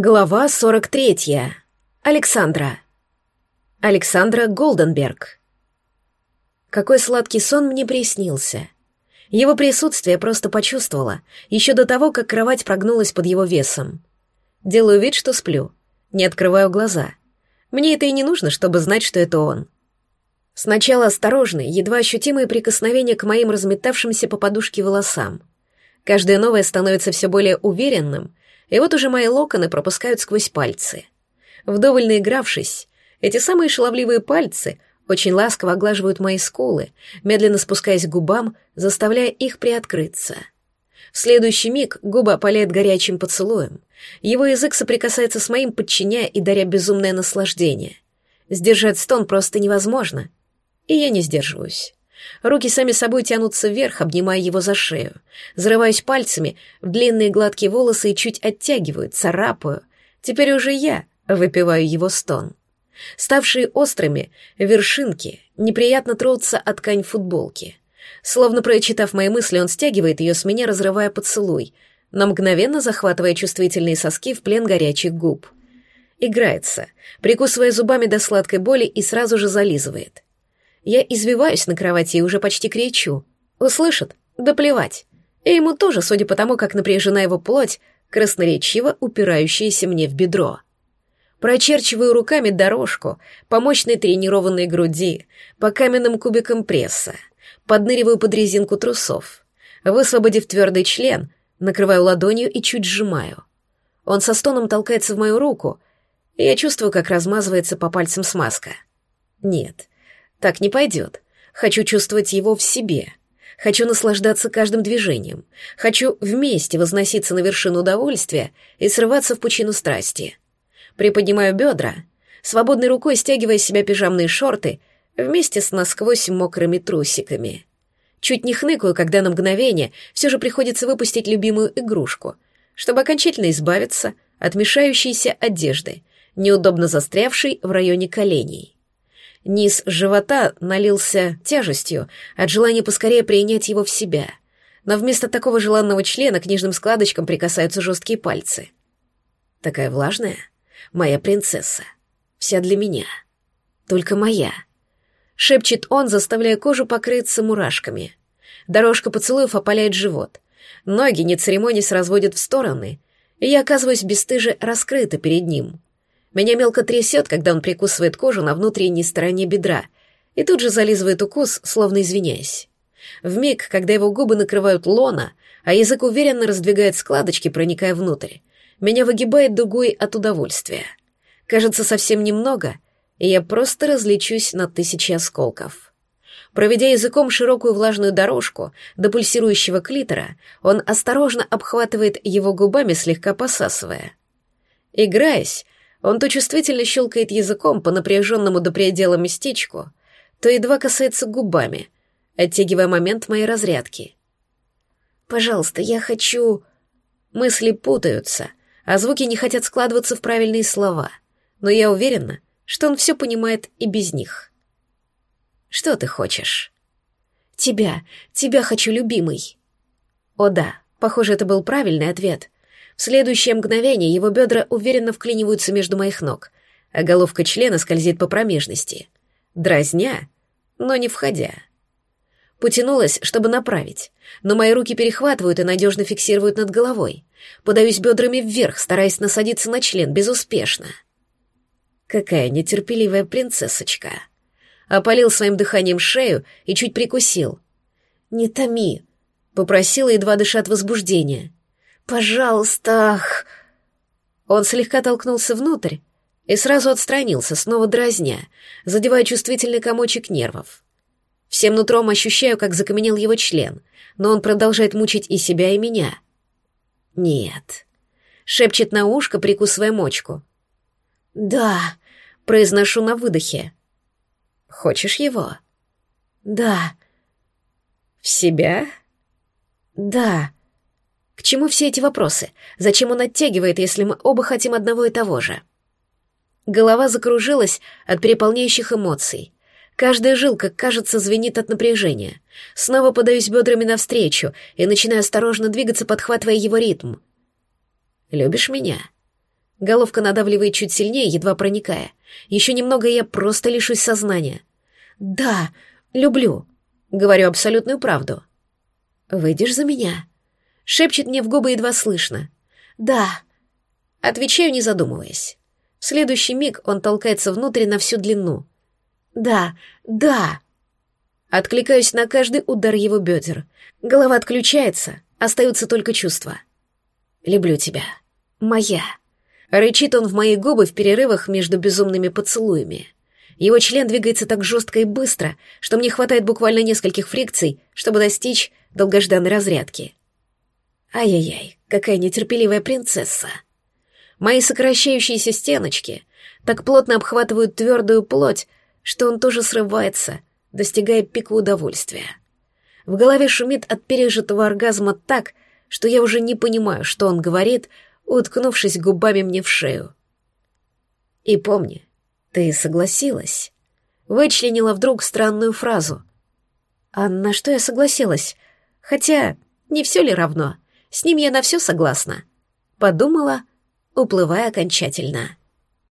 Глава 43. Александра. Александра Голденберг. Какой сладкий сон мне приснился. Его присутствие просто почувствовала, еще до того, как кровать прогнулась под его весом. Делаю вид, что сплю, не открываю глаза. Мне это и не нужно, чтобы знать, что это он. Сначала осторожные, едва ощутимые прикосновения к моим разметавшимся по подушке волосам. Каждое новое становится все более уверенным — и вот уже мои локоны пропускают сквозь пальцы. Вдоволь наигравшись, эти самые шаловливые пальцы очень ласково оглаживают мои скулы, медленно спускаясь к губам, заставляя их приоткрыться. В следующий миг губа опаляет горячим поцелуем. Его язык соприкасается с моим, подчиняя и даря безумное наслаждение. Сдержать стон просто невозможно. И я не сдерживаюсь. Руки сами собой тянутся вверх, обнимая его за шею. Зарываюсь пальцами в длинные гладкие волосы и чуть оттягиваю, царапаю. Теперь уже я выпиваю его стон. Ставшие острыми, вершинки неприятно трутся от ткань футболки. Словно прочитав мои мысли, он стягивает ее с меня, разрывая поцелуй, но мгновенно захватывая чувствительные соски в плен горячих губ. Играется, прикусывая зубами до сладкой боли и сразу же зализывает — я извиваюсь на кровати и уже почти кричу. Услышит? Да плевать. И ему тоже, судя по тому, как напряжена его плоть, красноречиво упирающаяся мне в бедро. Прочерчиваю руками дорожку по мощной тренированной груди, по каменным кубикам пресса, подныриваю под резинку трусов. Высвободив твердый член, накрываю ладонью и чуть сжимаю. Он со стоном толкается в мою руку, и я чувствую, как размазывается по пальцам смазка. Нет, так не пойдет. Хочу чувствовать его в себе. Хочу наслаждаться каждым движением. Хочу вместе возноситься на вершину удовольствия и срываться в пучину страсти. Приподнимаю бедра, свободной рукой стягивая с себя пижамные шорты вместе с насквозь мокрыми трусиками. Чуть не хныкаю, когда на мгновение все же приходится выпустить любимую игрушку, чтобы окончательно избавиться от мешающейся одежды, неудобно застрявшей в районе коленей. Низ живота налился тяжестью от желания поскорее принять его в себя. Но вместо такого желанного члена к нижним складочкам прикасаются жесткие пальцы. Такая влажная, моя принцесса. Вся для меня. Только моя. Шепчет он, заставляя кожу покрыться мурашками. Дорожка поцелуев опаляет живот. Ноги, не церемонясь, разводят в стороны, и я оказываюсь бесстыже раскрыта перед ним — меня мелко трясет, когда он прикусывает кожу на внутренней стороне бедра и тут же зализывает укус, словно извиняясь. В миг, когда его губы накрывают лона, а язык уверенно раздвигает складочки, проникая внутрь, меня выгибает дугой от удовольствия. Кажется, совсем немного, и я просто различусь на тысячи осколков. Проведя языком широкую влажную дорожку до пульсирующего клитора, он осторожно обхватывает его губами, слегка посасывая. Играясь, он то чувствительно щелкает языком по напряженному до предела местечку, то едва касается губами, оттягивая момент моей разрядки. «Пожалуйста, я хочу...» Мысли путаются, а звуки не хотят складываться в правильные слова, но я уверена, что он все понимает и без них. «Что ты хочешь?» «Тебя, тебя хочу, любимый». О да, похоже, это был правильный ответ — в следующее мгновение его бедра уверенно вклиниваются между моих ног, а головка члена скользит по промежности. Дразня, но не входя. Потянулась, чтобы направить, но мои руки перехватывают и надежно фиксируют над головой. Подаюсь бедрами вверх, стараясь насадиться на член безуспешно. Какая нетерпеливая принцессочка. Опалил своим дыханием шею и чуть прикусил. «Не томи», — попросила, едва дыша от возбуждения. «Пожалуйста, ах!» Он слегка толкнулся внутрь и сразу отстранился, снова дразня, задевая чувствительный комочек нервов. Всем нутром ощущаю, как закаменел его член, но он продолжает мучить и себя, и меня. «Нет», — шепчет на ушко, прикусывая мочку. «Да», — произношу на выдохе. «Хочешь его?» «Да». «В себя?» «Да». К чему все эти вопросы? Зачем он оттягивает, если мы оба хотим одного и того же? Голова закружилась от переполняющих эмоций. Каждая жилка, кажется, звенит от напряжения. Снова подаюсь бедрами навстречу и начинаю осторожно двигаться, подхватывая его ритм. «Любишь меня?» Головка надавливает чуть сильнее, едва проникая. Еще немного, и я просто лишусь сознания. «Да, люблю», — говорю абсолютную правду. «Выйдешь за меня?» — шепчет мне в губы едва слышно. «Да», — отвечаю, не задумываясь. В следующий миг он толкается внутрь на всю длину. «Да, да!» Откликаюсь на каждый удар его бедер. Голова отключается, остаются только чувства. «Люблю тебя. Моя». Рычит он в мои губы в перерывах между безумными поцелуями. Его член двигается так жестко и быстро, что мне хватает буквально нескольких фрикций, чтобы достичь долгожданной разрядки. Ай-яй-яй, какая нетерпеливая принцесса. Мои сокращающиеся стеночки так плотно обхватывают твердую плоть, что он тоже срывается, достигая пика удовольствия. В голове шумит от пережитого оргазма так, что я уже не понимаю, что он говорит, уткнувшись губами мне в шею. И помни, ты согласилась. Вычленила вдруг странную фразу. А на что я согласилась? Хотя, не все ли равно? С ним я на все согласна. Подумала, уплывая окончательно.